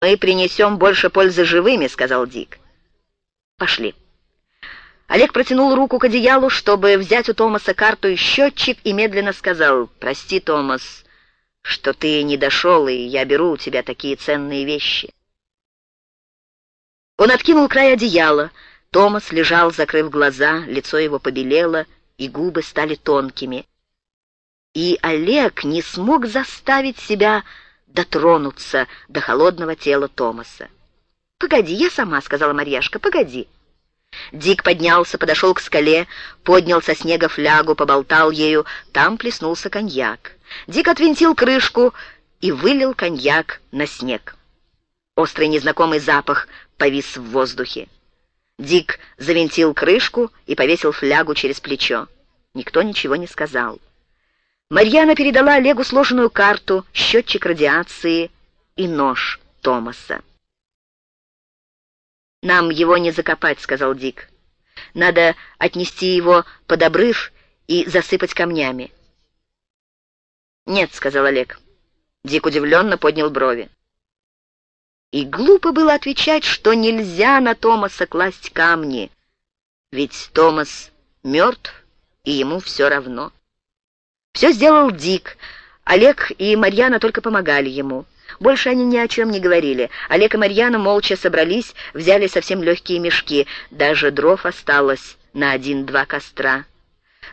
«Мы принесем больше пользы живыми», — сказал Дик. «Пошли». Олег протянул руку к одеялу, чтобы взять у Томаса карту и счетчик, и медленно сказал, «Прости, Томас, что ты не дошел, и я беру у тебя такие ценные вещи». Он откинул край одеяла. Томас лежал, закрыв глаза, лицо его побелело, и губы стали тонкими. И Олег не смог заставить себя дотронуться до холодного тела Томаса. «Погоди, я сама», — сказала Марьяшка, — «погоди». Дик поднялся, подошел к скале, поднял со снега флягу, поболтал ею, там плеснулся коньяк. Дик отвинтил крышку и вылил коньяк на снег. Острый незнакомый запах повис в воздухе. Дик завинтил крышку и повесил флягу через плечо. Никто ничего не сказал. Марьяна передала Олегу сложенную карту, счетчик радиации и нож Томаса. «Нам его не закопать», — сказал Дик. «Надо отнести его под обрыв и засыпать камнями». «Нет», — сказал Олег. Дик удивленно поднял брови. И глупо было отвечать, что нельзя на Томаса класть камни, ведь Томас мертв, и ему все равно. Все сделал Дик. Олег и Марьяна только помогали ему. Больше они ни о чем не говорили. Олег и Марьяна молча собрались, взяли совсем легкие мешки. Даже дров осталось на один-два костра.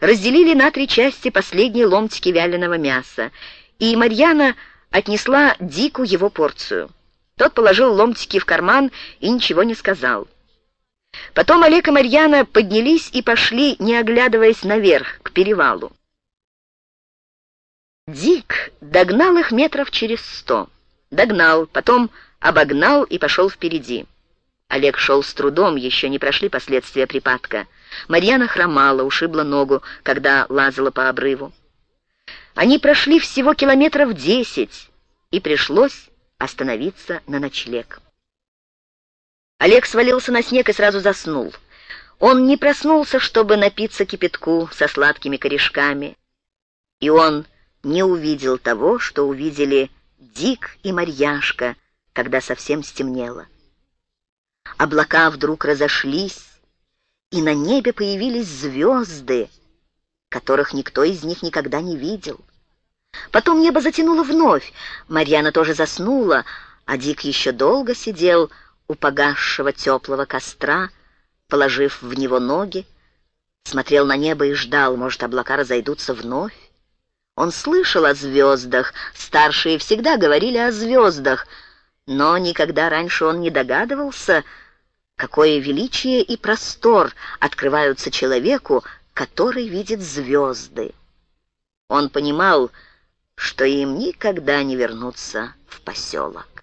Разделили на три части последние ломтики вяленого мяса. И Марьяна отнесла Дику его порцию. Тот положил ломтики в карман и ничего не сказал. Потом Олег и Марьяна поднялись и пошли, не оглядываясь наверх, к перевалу. Дик догнал их метров через сто. Догнал, потом обогнал и пошел впереди. Олег шел с трудом, еще не прошли последствия припадка. Марьяна хромала, ушибла ногу, когда лазала по обрыву. Они прошли всего километров десять, и пришлось остановиться на ночлег. Олег свалился на снег и сразу заснул. Он не проснулся, чтобы напиться кипятку со сладкими корешками. И он не увидел того, что увидели Дик и Марьяшка, когда совсем стемнело. Облака вдруг разошлись, и на небе появились звезды, которых никто из них никогда не видел. Потом небо затянуло вновь, Марьяна тоже заснула, а Дик еще долго сидел у погасшего теплого костра, положив в него ноги, смотрел на небо и ждал, может, облака разойдутся вновь. Он слышал о звездах, старшие всегда говорили о звездах, но никогда раньше он не догадывался, какое величие и простор открываются человеку, который видит звезды. Он понимал, что им никогда не вернуться в поселок.